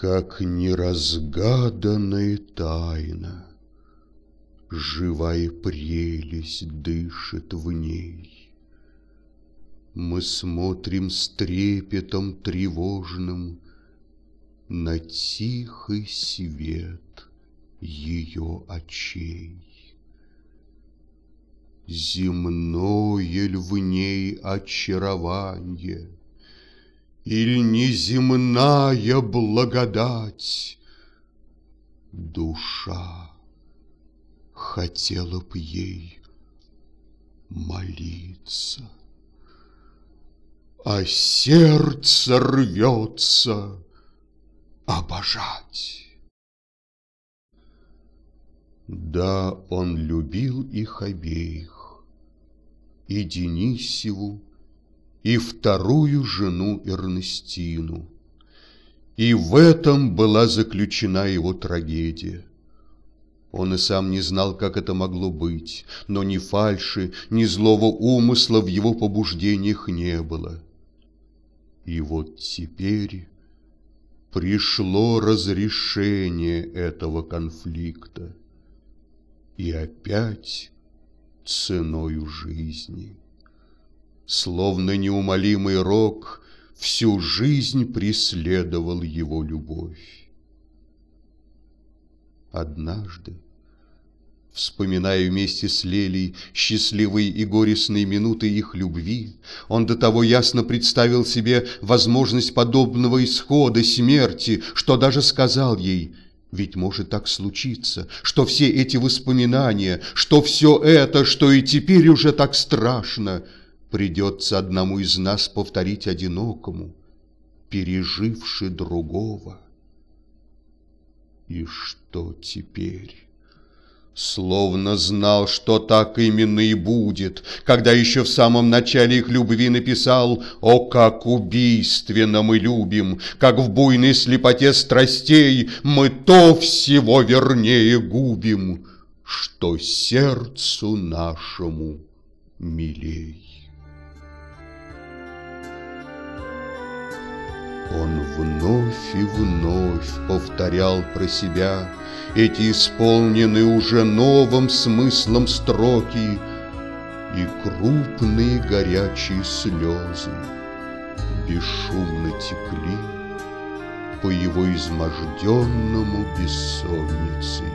Как неразгаданная тайна, Живая прелесть дышит в ней. Мы смотрим с трепетом тревожным На тихий свет ее очей. Земное ль в ней очарование, Иль неземная благодать? Душа хотела б ей молиться, А сердце рвется обожать. Да, он любил их обеих, и Денисеву, и вторую жену Эрнестину. И в этом была заключена его трагедия. Он и сам не знал, как это могло быть, но ни фальши, ни злого умысла в его побуждениях не было. И вот теперь пришло разрешение этого конфликта. И опять ценою жизни. Словно неумолимый рок, всю жизнь преследовал его любовь. Однажды, Вспоминая вместе с Лелей счастливые и горестные минуты их любви, он до того ясно представил себе возможность подобного исхода смерти, что даже сказал ей – ведь может так случиться, что все эти воспоминания, что все это, что и теперь уже так страшно, придется одному из нас повторить одинокому, переживши другого. И что теперь? Словно знал, что так именно и будет, когда еще в самом начале их любви написал «О, как убийственно мы любим, как в буйной слепоте страстей мы то всего вернее губим, что сердцу нашему милей». Он вновь и вновь повторял про себя – эти исполнены уже новым смыслом строки И крупные горячие слезы бесшумно текли По его изможденному бессонницей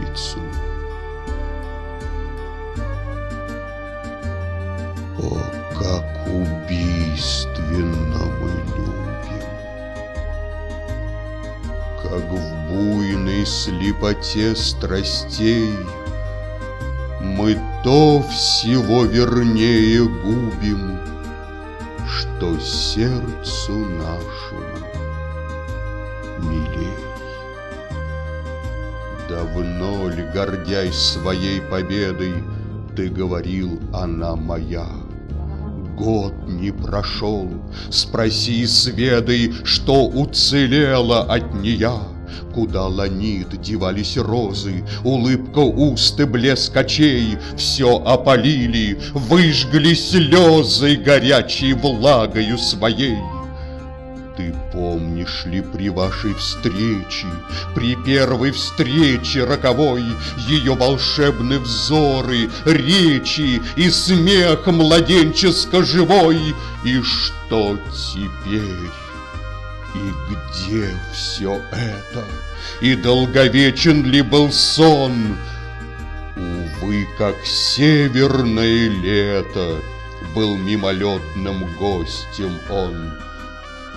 лицу. О, как убийственно мы любим! Как в буйной слепоте страстей Мы то всего вернее губим, Что сердцу нашему милей. Давно ли, гордясь своей победой, Ты говорил, она моя? Год не прошел, спроси, сведай, Что уцелело от нея. Куда ланит девались розы, Улыбка уст и блеск очей Все опалили, выжгли слезы Горячей влагою своей. Ты помнишь ли при вашей встрече, При первой встрече роковой, Ее волшебные взоры, речи И смех младенческо живой? И что теперь? И где все это? И долговечен ли был сон? Увы, как северное лето Был мимолетным гостем он.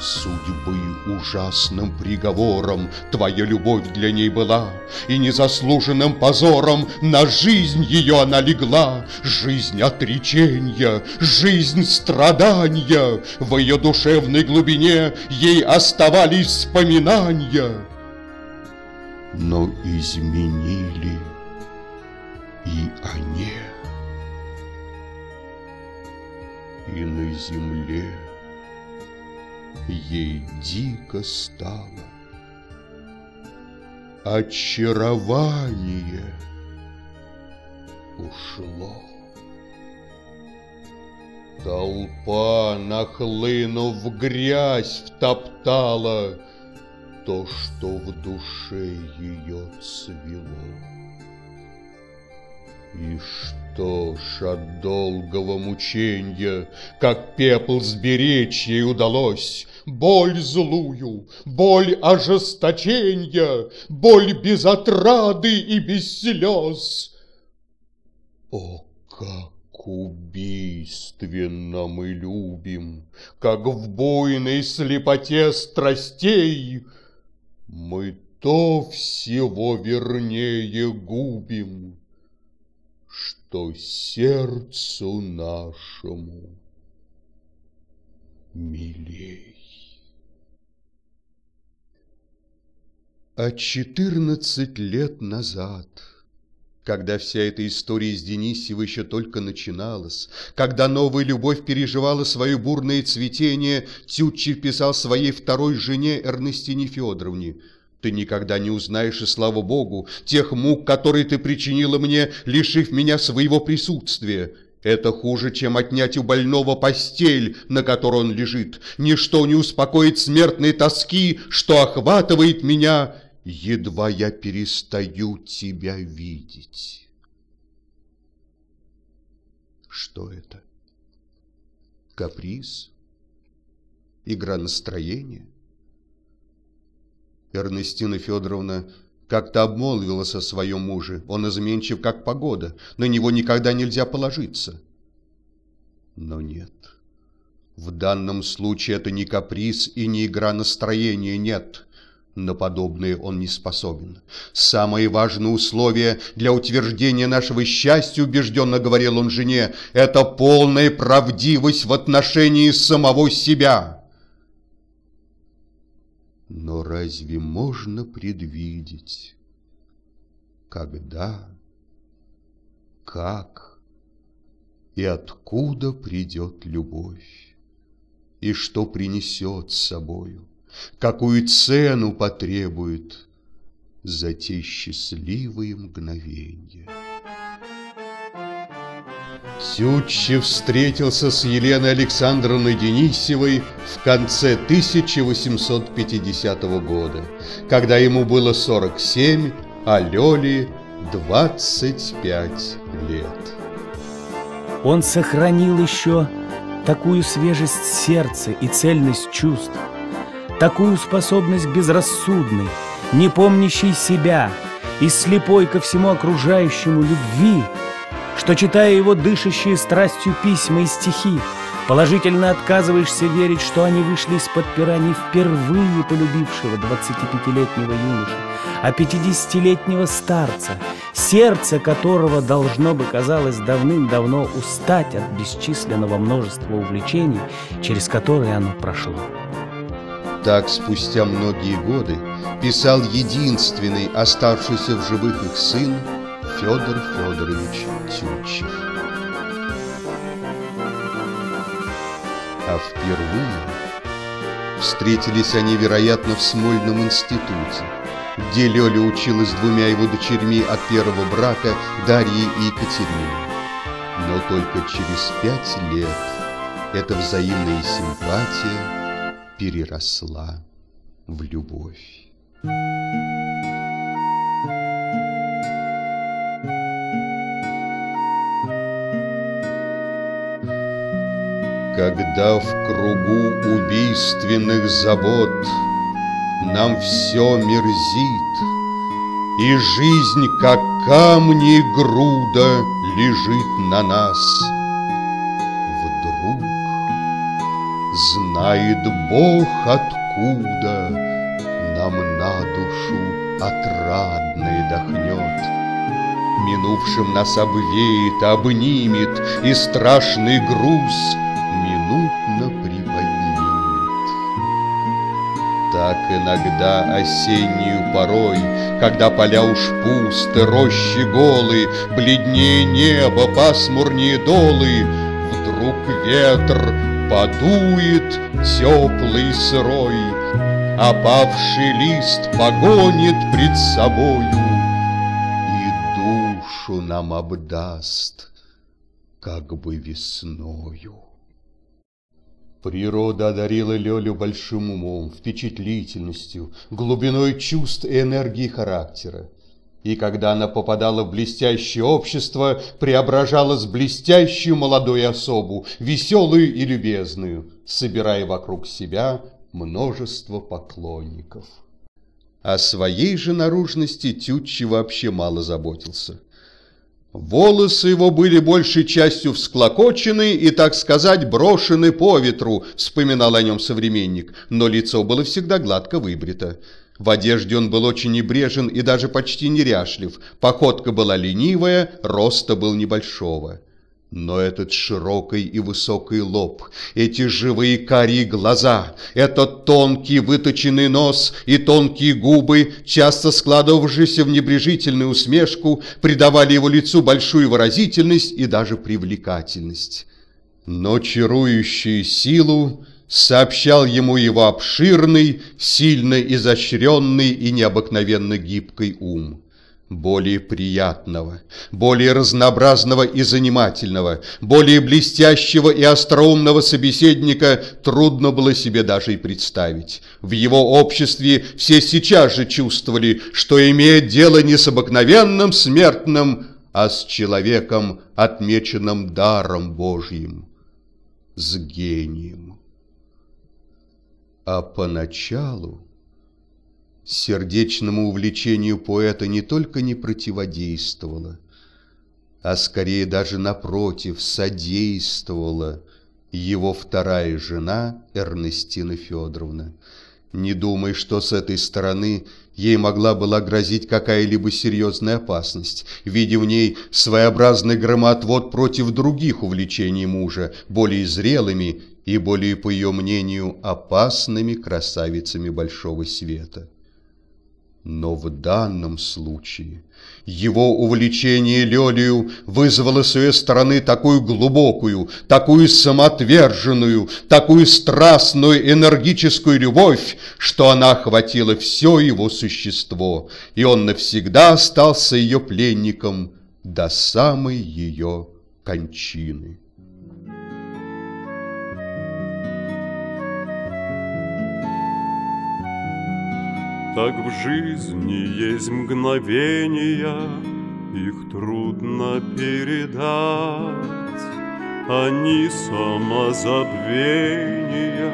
Судьбы ужасным приговором Твоя любовь для ней была, И незаслуженным позором На жизнь ее она легла. Жизнь отречения, жизнь страдания, В ее душевной глубине Ей оставались вспоминания. Но изменили и они. И на земле ей дико стало. Очарование ушло. Толпа, нахлынув грязь, втоптала то, что в душе ее цвело. И что ж от долгого мученья, как пепл сберечь ей удалось, Боль злую, боль ожесточенья, боль без отрады и без слез. О, как убийственно мы любим, Как в буйной слепоте страстей Мы то всего вернее губим, Что сердцу нашему милей. А четырнадцать лет назад, когда вся эта история с Денисевой еще только начиналась, когда новая любовь переживала свое бурное цветение, Тютчев писал своей второй жене Эрнестине Федоровне «Ты никогда не узнаешь, и слава Богу, тех мук, которые ты причинила мне, лишив меня своего присутствия». Это хуже, чем отнять у больного постель, на которой он лежит. Ничто не успокоит смертной тоски, что охватывает меня, едва я перестаю тебя видеть. Что это? Каприз? Игра настроения? Эрнестина Федоровна как-то обмолвилась о своем муже. Он изменчив, как погода. На него никогда нельзя положиться. Но нет. В данном случае это не каприз и не игра настроения, нет. На подобное он не способен. Самое важное условие для утверждения нашего счастья, убежденно говорил он жене, это полная правдивость в отношении самого себя. Но разве можно предвидеть, когда, как и откуда придет любовь, и что принесет с собою, какую цену потребует за те счастливые мгновения? Тютчев встретился с Еленой Александровной Денисевой в конце 1850 года, когда ему было 47, а Лёле 25 лет. Он сохранил еще такую свежесть сердца и цельность чувств, такую способность безрассудной, не помнящей себя и слепой ко всему окружающему любви, что, читая его дышащие страстью письма и стихи, положительно отказываешься верить, что они вышли из-под пера не впервые полюбившего 25-летнего юноша, а 50-летнего старца, сердце которого должно бы, казалось, давным-давно устать от бесчисленного множества увлечений, через которые оно прошло. Так, спустя многие годы, писал единственный оставшийся в живых их сын Федор Федорович Тютчев. А впервые встретились они, вероятно, в Смольном институте, где Лёля училась двумя его дочерьми от первого брака Дарьей и Екатериной. Но только через пять лет эта взаимная симпатия переросла в любовь. Когда в кругу убийственных забот Нам все мерзит, И жизнь, как камни груда, Лежит на нас. Вдруг знает Бог откуда Нам на душу отрадное дохнет. Минувшим нас обвеет, обнимет, И страшный груз минутно приподнимет. Так иногда осеннюю порой, Когда поля уж пусты, рощи голы, Бледнее небо, пасмурнее долы, Вдруг ветер подует теплый сырой, Опавший лист погонит пред собою И душу нам обдаст, как бы весною. Природа одарила Лёлю большим умом, впечатлительностью, глубиной чувств и энергии характера. И когда она попадала в блестящее общество, преображалась в блестящую молодую особу, веселую и любезную, собирая вокруг себя множество поклонников. О своей же наружности Тютчи вообще мало заботился. Волосы его были большей частью всклокочены и, так сказать, брошены по ветру, вспоминал о нем современник, но лицо было всегда гладко выбрито. В одежде он был очень небрежен и даже почти неряшлив, походка была ленивая, роста был небольшого. Но этот широкий и высокий лоб, эти живые карие глаза, этот тонкий выточенный нос и тонкие губы, часто складывавшиеся в небрежительную усмешку, придавали его лицу большую выразительность и даже привлекательность. Но чарующую силу сообщал ему его обширный, сильно изощренный и необыкновенно гибкий ум более приятного, более разнообразного и занимательного, более блестящего и остроумного собеседника трудно было себе даже и представить. В его обществе все сейчас же чувствовали, что имеет дело не с обыкновенным смертным, а с человеком, отмеченным даром Божьим, с гением. А поначалу сердечному увлечению поэта не только не противодействовала, а скорее даже напротив содействовала его вторая жена Эрнестина Федоровна. Не думай, что с этой стороны ей могла была грозить какая-либо серьезная опасность, видя в ней своеобразный громоотвод против других увлечений мужа, более зрелыми и более, по ее мнению, опасными красавицами большого света. Но в данном случае его увлечение Лелию вызвало с ее стороны такую глубокую, такую самоотверженную, такую страстную, энергическую любовь, что она охватила все его существо, и он навсегда остался ее пленником до самой ее кончины. Так в жизни есть мгновения, их трудно передать. Они самозабвения,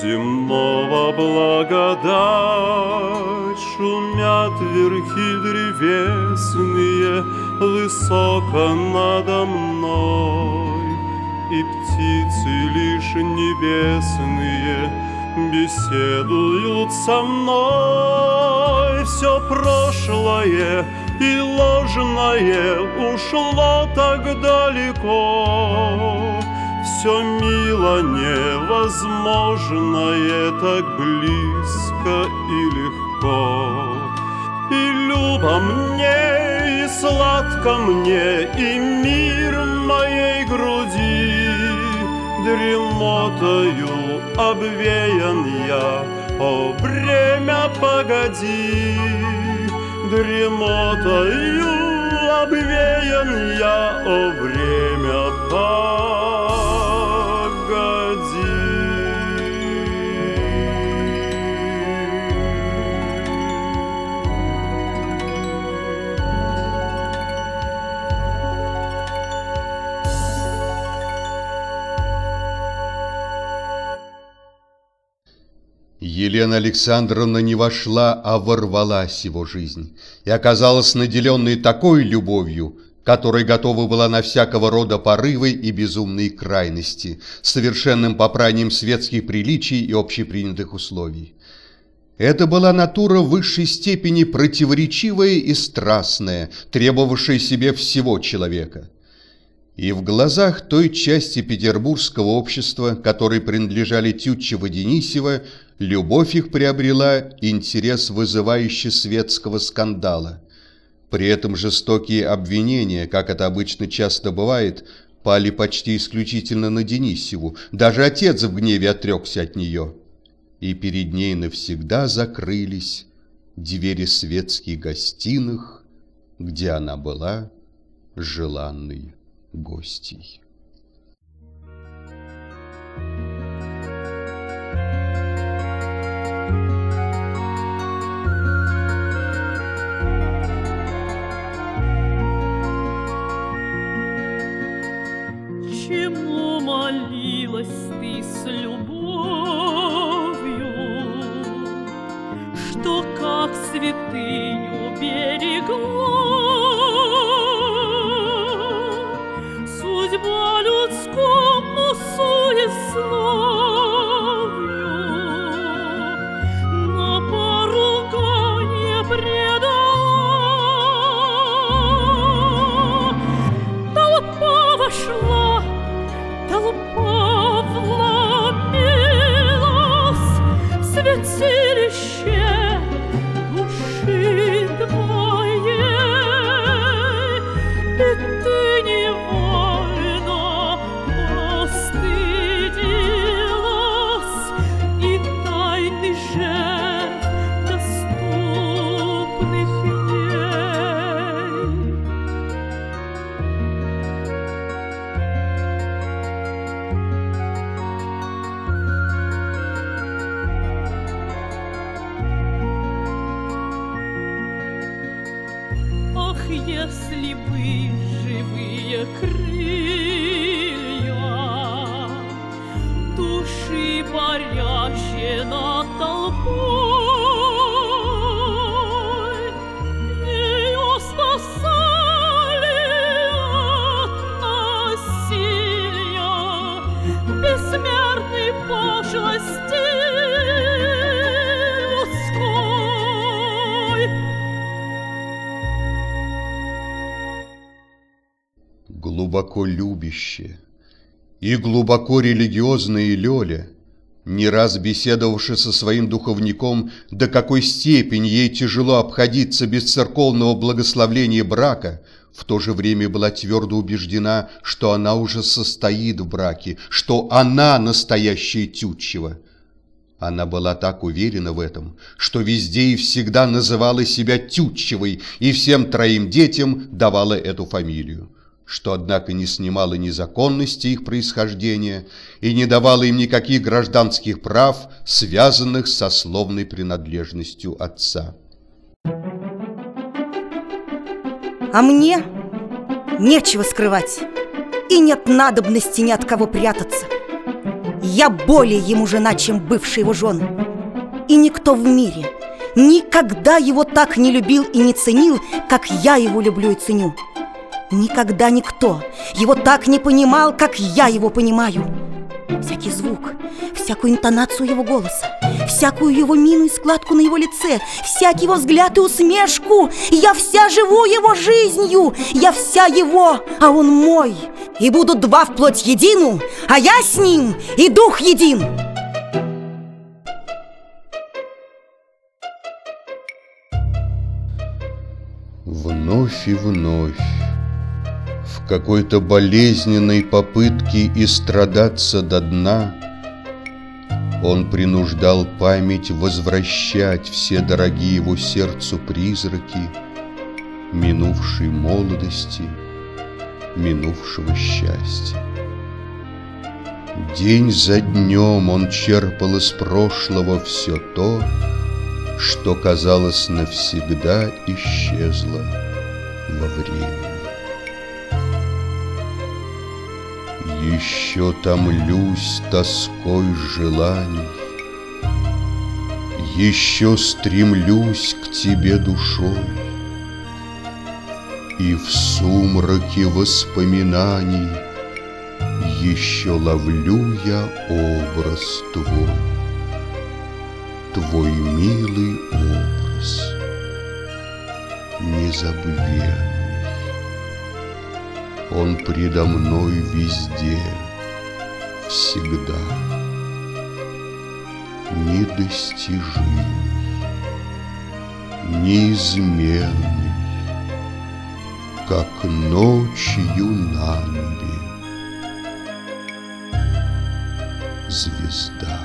земного благодать. Шумят верхи древесные, высоко надо мной, И птицы лишь небесные — беседуют со мной. Все прошлое и ложное ушло так далеко. Все мило невозможное так близко и легко. И любо мне, и сладко мне, и мир моей груди дремотою обвеян я, о, время погоди, дремотою обвеян я, о, время погоди. Елена Александровна не вошла, а ворвалась его жизнь и оказалась наделенной такой любовью, которая готова была на всякого рода порывы и безумные крайности, совершенным попранием светских приличий и общепринятых условий. Это была натура высшей степени противоречивая и страстная, требовавшая себе всего человека. И в глазах той части петербургского общества, которой принадлежали Тютчева Денисева, Любовь их приобрела интерес, вызывающий светского скандала. При этом жестокие обвинения, как это обычно часто бывает, пали почти исключительно на Денисеву. Даже отец в гневе отрекся от нее. И перед ней навсегда закрылись двери светских гостиных, где она была желанной гостьей. Thank you. Если бы живые крылья Души парящие над глубоко любящая и глубоко религиозная Лёля, не раз беседовавши со своим духовником, до какой степени ей тяжело обходиться без церковного благословления брака, в то же время была твердо убеждена, что она уже состоит в браке, что она настоящая Тютчева. Она была так уверена в этом, что везде и всегда называла себя Тютчевой и всем троим детям давала эту фамилию что, однако, не снимало незаконности их происхождения и не давало им никаких гражданских прав, связанных со словной принадлежностью отца. А мне нечего скрывать И нет надобности ни от кого прятаться. Я более ему жена, чем бывшие его жены И никто в мире никогда его так не любил и не ценил, как я его люблю и ценю Никогда никто его так не понимал, как я его понимаю. Всякий звук, всякую интонацию его голоса Всякую его мину и складку на его лице Всякий его взгляд и усмешку. Я вся живу его жизнью Я вся его, а он мой. И будут два вплоть едину А я с ним и дух един. Вновь и вновь в какой-то болезненной попытке истрадаться до дна Он принуждал память возвращать все дорогие его сердцу призраки Минувшей молодости, минувшего счастья. День за днем он черпал из прошлого все то, Что, казалось, навсегда исчезло во времени. Еще томлюсь тоской желаний, Еще стремлюсь к тебе душой, И в сумраке воспоминаний Еще ловлю я образ твой, Твой милый образ, незабвенный. Он предо мной везде, всегда, недостижимый, неизменный, как ночью на небе звезда.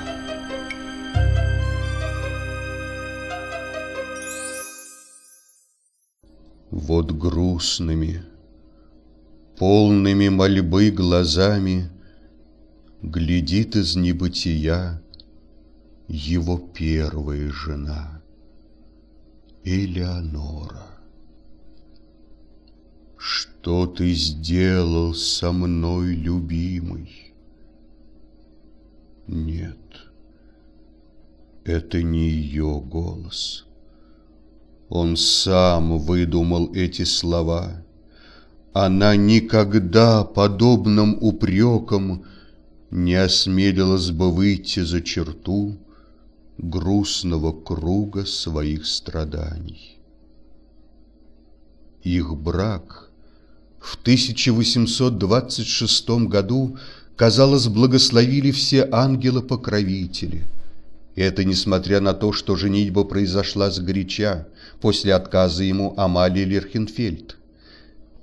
Вот грустными, полными мольбы глазами Глядит из небытия его первая жена, Элеонора. Что ты сделал со мной, любимый? Нет, это не ее голос. Он сам выдумал эти слова. Она никогда подобным упреком Не осмелилась бы выйти за черту Грустного круга своих страданий. Их брак в 1826 году, казалось, благословили все ангелы-покровители. Это несмотря на то, что женитьба произошла сгоряча после отказа ему Амалии Лерхенфельд.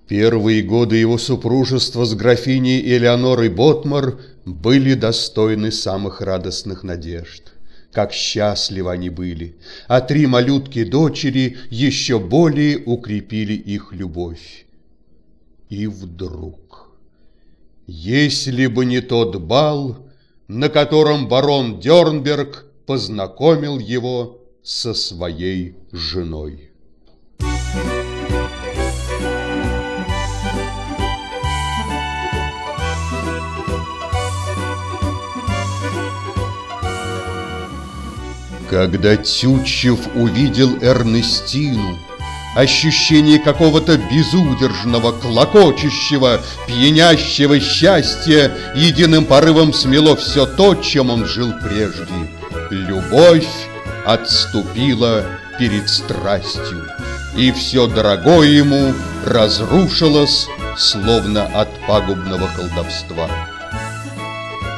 Первые годы его супружества с графиней Элеонорой Ботмар были достойны самых радостных надежд. Как счастливы они были, а три малютки-дочери еще более укрепили их любовь. И вдруг, если бы не тот бал, на котором барон Дернберг познакомил его со своей женой. Когда Тютчев увидел Эрнестину, ощущение какого-то безудержного, клокочущего, пьянящего счастья единым порывом смело все то, чем он жил прежде. Любовь отступила перед страстью, и все дорогое ему разрушилось, словно от пагубного колдовства.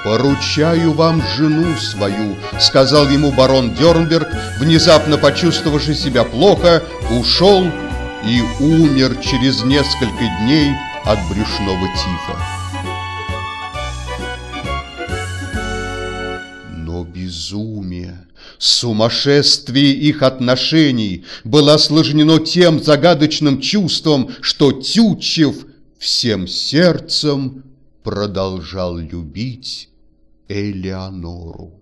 «Поручаю вам жену свою», — сказал ему барон Дернберг, внезапно почувствовавший себя плохо, ушел и умер через несколько дней от брюшного тифа. Но безумие, сумасшествие их отношений было осложнено тем загадочным чувством, что Тютчев всем сердцем продолжал любить Элеонору.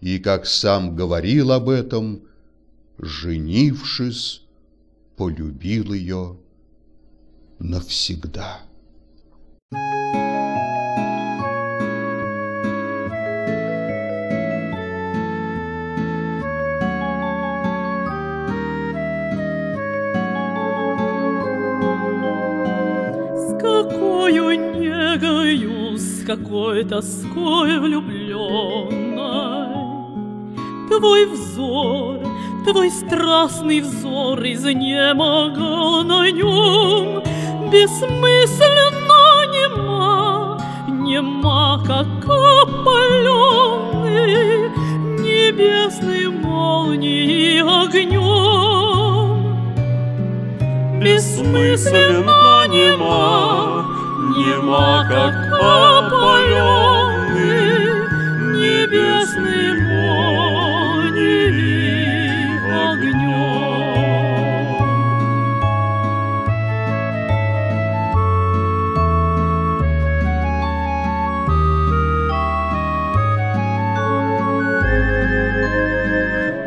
И, как сам говорил об этом, женившись, полюбил ее навсегда. С какою негою, с какой тоской влюбленной. Твой взор, твой страстный взор изнемогал на нем Бессмысленно нема, нема, как опаленный Небесной молнией огнем Бессмысленно нема, нема, как молнией огнем.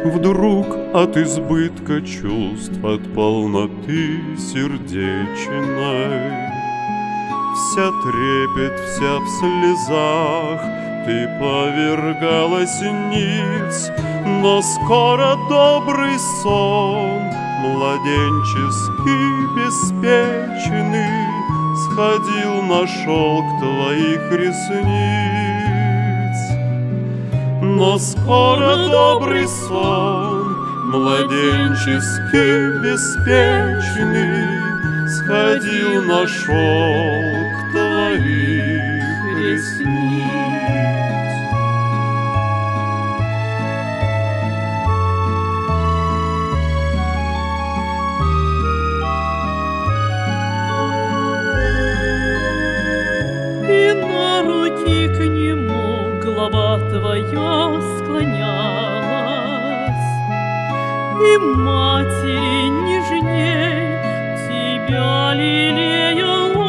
Вдруг от избытка чувств, от полноты сердечной Вся трепет, вся в слезах, ты повергалась ниц, Но скоро добрый сон, младенческий, беспечный, Сходил на шелк твоих ресниц. Но скоро добрый сон, младенческий, беспечный, Сходил на шелк твоих ресниц. И на руки к нему глава твоя склонялась, И матери нежней тебя лелеял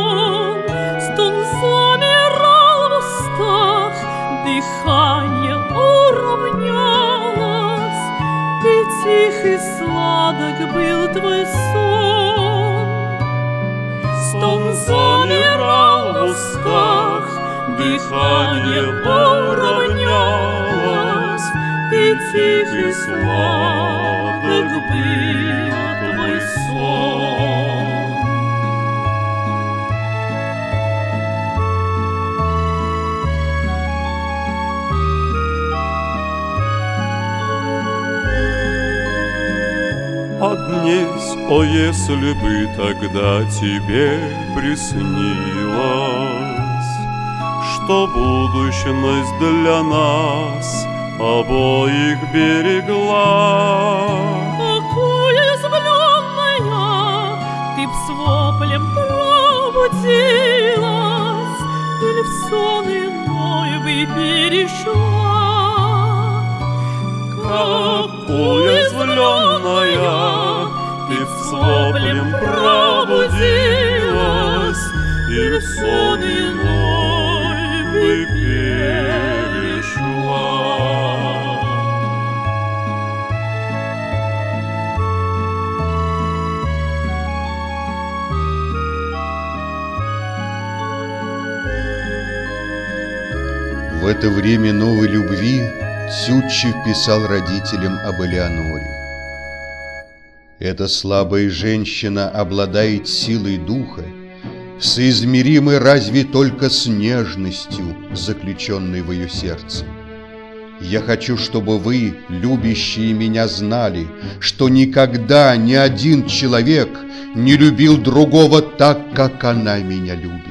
дыхание уравнялось, И тих и сладок был твой сон. Стон замирал в устах, дыхание уравнялось, И тих и сладок был твой сон. Однесь, о, если бы тогда тебе приснилось, Что будущность для нас обоих берегла. Какая изумленная Ты б с воплем пробудилась Или в сон иной бы перешла Какой уязвленная Ты с воплем пробудилась И в сон иной бы перешла. В это время новой любви Тютчев писал родителям об Элеоноре. Эта слабая женщина обладает силой духа, соизмеримой разве только с нежностью, заключенной в ее сердце. Я хочу, чтобы вы, любящие меня, знали, что никогда ни один человек не любил другого так, как она меня любит.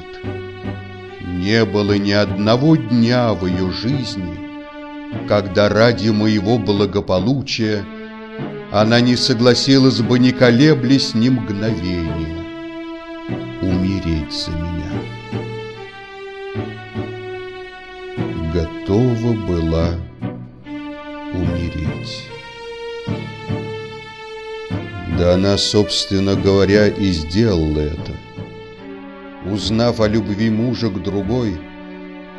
Не было ни одного дня в ее жизни, когда ради моего благополучия она не согласилась бы, не колеблясь ни мгновения, умереть за меня. Готова была умереть. Да она, собственно говоря, и сделала это. Узнав о любви мужа к другой,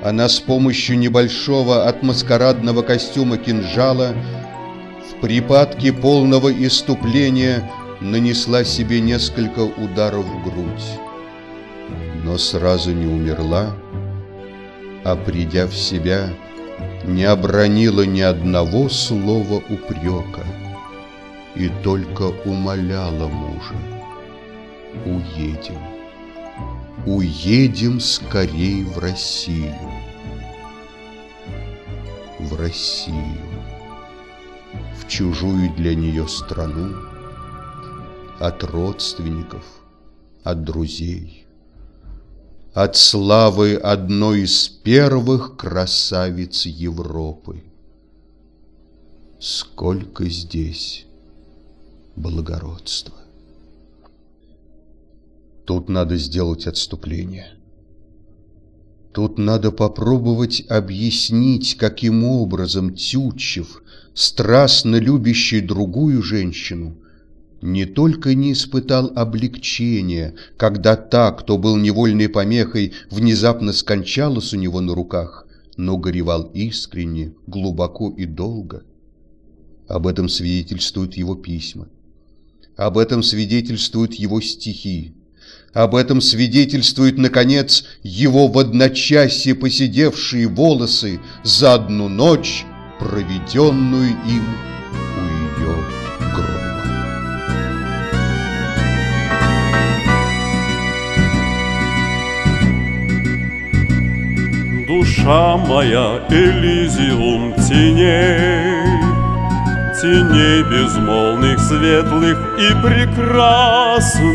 она с помощью небольшого от маскарадного костюма кинжала в припадке полного иступления нанесла себе несколько ударов в грудь, но сразу не умерла, а придя в себя, не обронила ни одного слова упрека и только умоляла мужа «Уедем, уедем скорей в Россию, в Россию, в чужую для нее страну, от родственников, от друзей» от славы одной из первых красавиц Европы. Сколько здесь благородства! Тут надо сделать отступление. Тут надо попробовать объяснить, каким образом Тютчев, страстно любящий другую женщину, не только не испытал облегчения, когда та, кто был невольной помехой, внезапно скончалась у него на руках, но горевал искренне, глубоко и долго. Об этом свидетельствуют его письма. Об этом свидетельствуют его стихи. Об этом свидетельствуют, наконец, его в одночасье поседевшие волосы за одну ночь, проведенную им у ее гроба. Душа моя Элизиум теней, Теней безмолвных, светлых и прекрасных,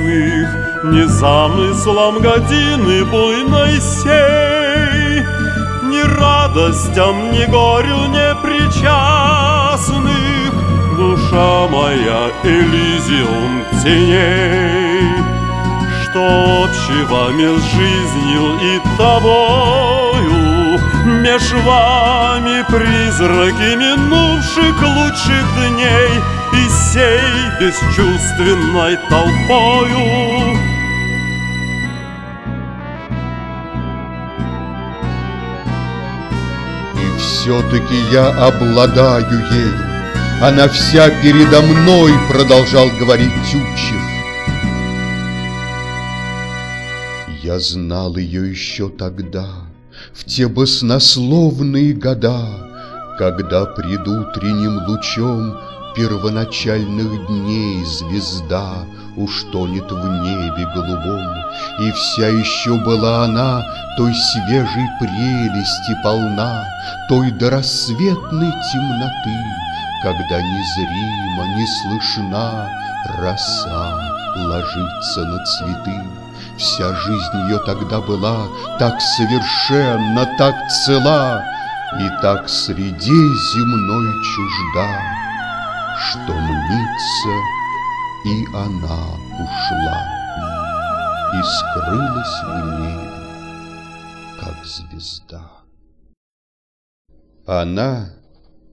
Не замыслом годины буйной сей, Ни радостям, ни горю не причастных, Душа моя Элизиум теней, Что общего меж жизнью и тобою Меж вами призраки минувших лучших дней И сей бесчувственной толпою все-таки я обладаю ею. Она вся передо мной, продолжал говорить Тютчев. Я знал ее еще тогда, в те баснословные года, Когда предутренним лучом первоначальных дней звезда Уж тонет в небе голубом, И вся еще была она той свежей прелести полна, Той до рассветной темноты, Когда незримо, не слышна роса ложится на цветы. Вся жизнь ее тогда была так совершенно, так цела И так среде земной чужда, Что мнится, и она ушла И скрылась в небе, как звезда. Она,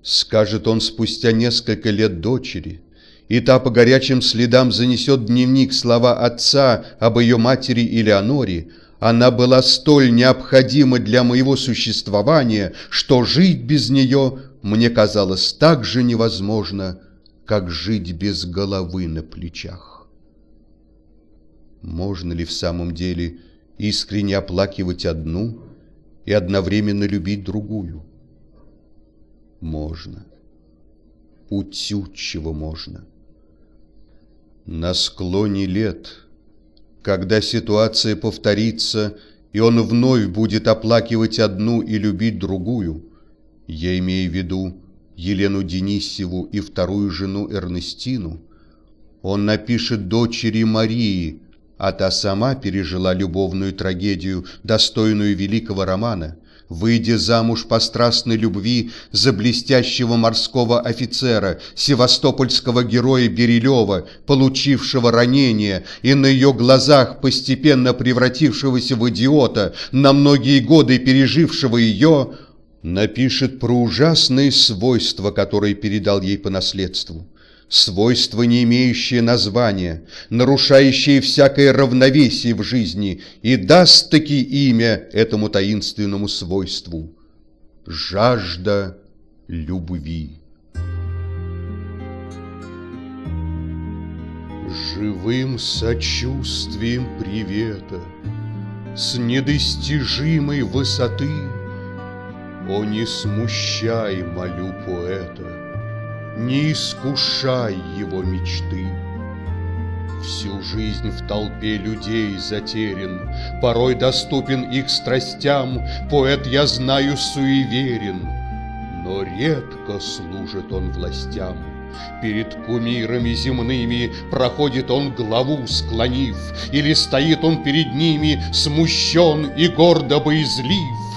скажет он спустя несколько лет дочери, и та по горячим следам занесет дневник слова отца об ее матери Элеоноре, она была столь необходима для моего существования, что жить без нее мне казалось так же невозможно, как жить без головы на плечах. Можно ли в самом деле искренне оплакивать одну и одновременно любить другую? Можно. Утютчиво можно. На склоне лет, когда ситуация повторится, и он вновь будет оплакивать одну и любить другую, я имею в виду Елену Денисеву и вторую жену Эрнестину, он напишет дочери Марии, а та сама пережила любовную трагедию, достойную великого романа – выйдя замуж по страстной любви за блестящего морского офицера, севастопольского героя Берилева, получившего ранение и на ее глазах постепенно превратившегося в идиота, на многие годы пережившего ее, напишет про ужасные свойства, которые передал ей по наследству свойства, не имеющие названия, нарушающие всякое равновесие в жизни, и даст таки имя этому таинственному свойству – жажда любви. Живым сочувствием привета С недостижимой высоты О, не смущай, молю поэта, не искушай его мечты. Всю жизнь в толпе людей затерян, Порой доступен их страстям, Поэт, я знаю, суеверен, Но редко служит он властям. Перед кумирами земными Проходит он главу склонив, Или стоит он перед ними Смущен и гордо боязлив.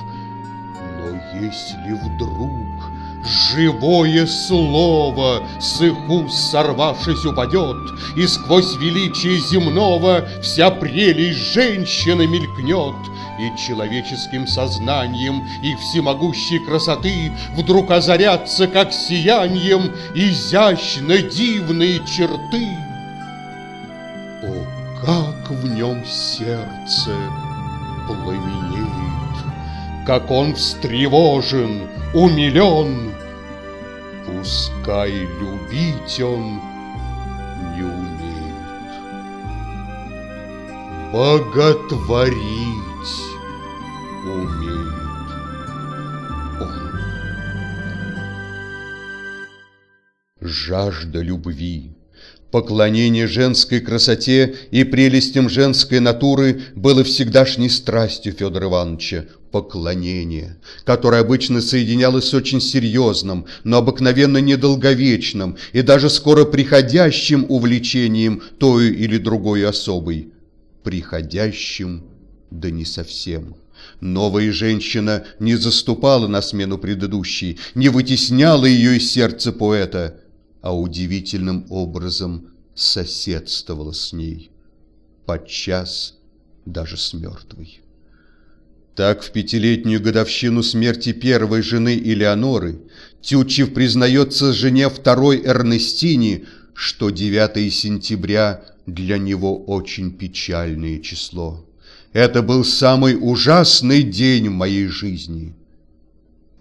Если вдруг. Живое слово с их уст сорвавшись упадет, И сквозь величие земного Вся прелесть женщины мелькнет, И человеческим сознанием и всемогущей красоты Вдруг озарятся, как сиянием, Изящно дивные черты. О, как в нем сердце пламенеет, Как он встревожен, умилен, Пускай любить он не умеет, Боготворить умеет он. Жажда любви, поклонение женской красоте и прелестям женской натуры было всегдашней страстью Федора Ивановича, поклонение, которое обычно соединялось с очень серьезным, но обыкновенно недолговечным и даже скоро приходящим увлечением той или другой особой. Приходящим, да не совсем. Новая женщина не заступала на смену предыдущей, не вытесняла ее из сердца поэта, а удивительным образом соседствовала с ней, подчас даже с мертвой. Так в пятилетнюю годовщину смерти первой жены Элеоноры Тютчев признается жене второй Эрнестине, что 9 сентября для него очень печальное число. Это был самый ужасный день в моей жизни.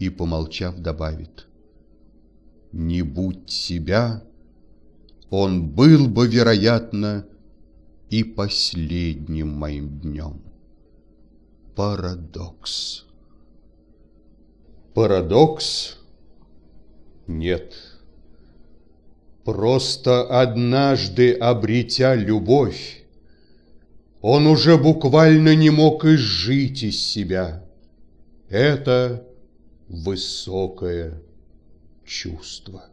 И, помолчав, добавит, «Не будь себя, он был бы, вероятно, и последним моим днем». Парадокс. Парадокс Нет. Просто однажды обретя любовь, он уже буквально не мог изжить из себя. Это высокое чувство.